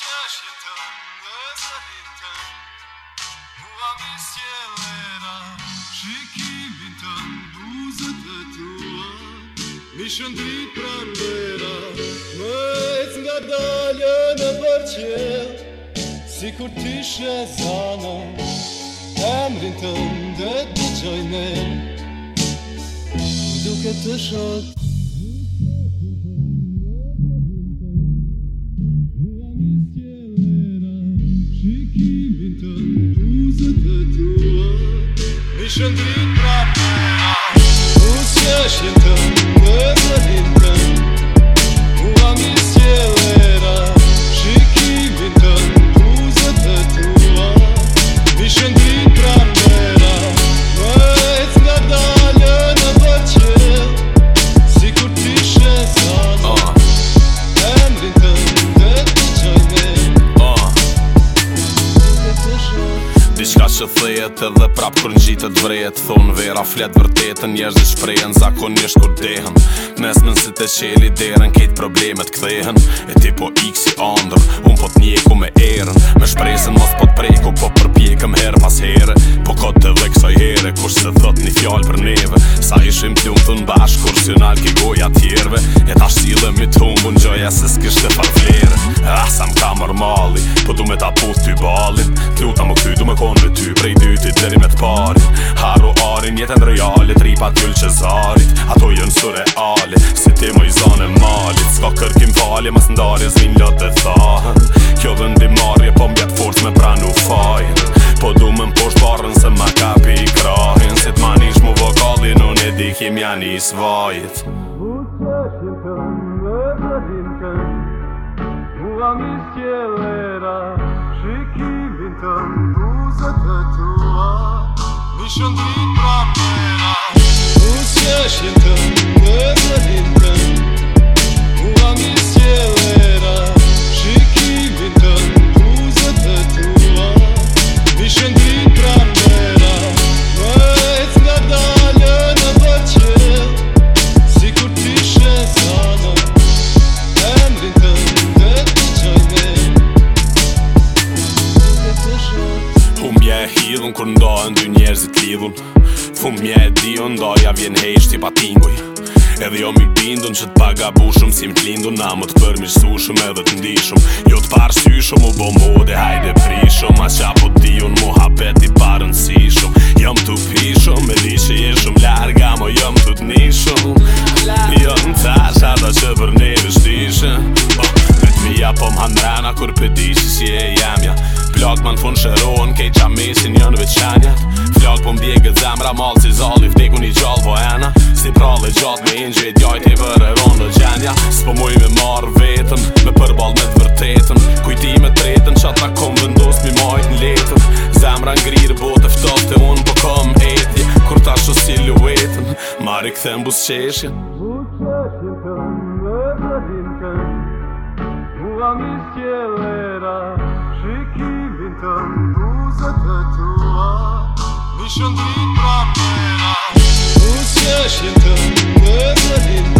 qëshin të në zërin të Mua me sjelera Shikimin të në buzët të tua Mi shëndri pranvera Më ec nga dalje në përqel Si kur tishe zanë Emrin të ndet dhe qojnë Duke të shotë Nation, dude. që thejet edhe prap kër një gjitë të drejet Thonë vera fletë vërtetën njështë dhe shprejen Zakonisht kur dehen Mes si të qeli deren Kejtë problemet këthehen E ti po i kësi andrë Unë po të njeku me erën Me shprejsen mos po të preku Po përpjekëm herë pas herë Po kote të dhe kësoj herë Kur se thot një fjallë për neve Sa ishim të unë thënë bashkë Kur si nal alki goja tjerve E ta shtile mi të humë gjoja se s'kishtë të Ah, sa më ka Po du me ta puth t'i balin tu Ta më këty du më konë me ty Prej dy ti dheri me të parit Haru arin jetën reale Tripa t'yllë që zarit Ato jënë së Si ti më i e malit Ska kërkim falje Mas ndarje zvinë lëtë dhe thahen Kjo dhe ndi marje Po mbjetë forës me pranu fajn Po du më më barën Se ma kapi i krahin Si t'ma nishë mu vokallin Unë e di janë i svajt Ua mi skjellera, shik 深蓝色的土啊，你生起我来了，不缺心肠。Fum mje e hidhun, kur ndohen dy njerëzit lidhun Fum mje e dio ndoja vjen hejsht i patinguj Edhe jo mi bindun që t'paga bushum si m'klindun Na më t'përmishësushum edhe t'ndishum Jo t'parsyshum u bo mode hajde prishum A qa po t'i unë mo mesin janë veçanjat Flak po mbje gëtë zemra malë si zali Vdeku një gjallë po ena Si prallë e gjatë me ingje i djajt e vërë e ronë në gjenja S'po muj me marë vetën Me përbalë me të vërtetën Kujti me tretën që ata kom vendos mi majt në letën Zemra ngrirë botë eftot e unë po kom etje Kur ta shu siluetën Mari këthem bus qeshin Bus qeshin të më në gëdim të Ua mis qelera Shikimin të më Mission deep from Who's searching for